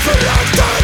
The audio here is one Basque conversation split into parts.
Feel like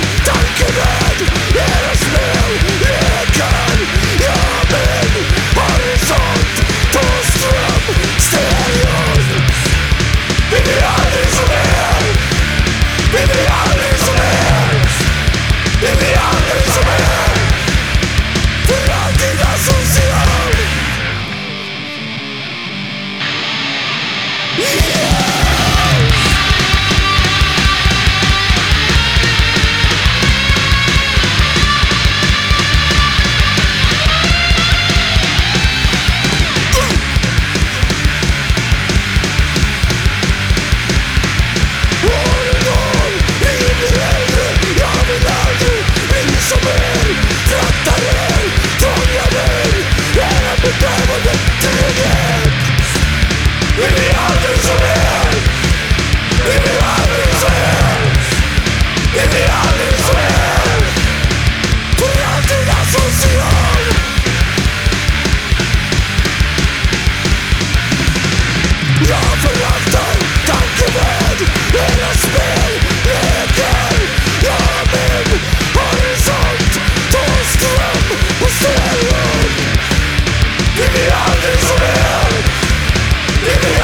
Give me all that you Give me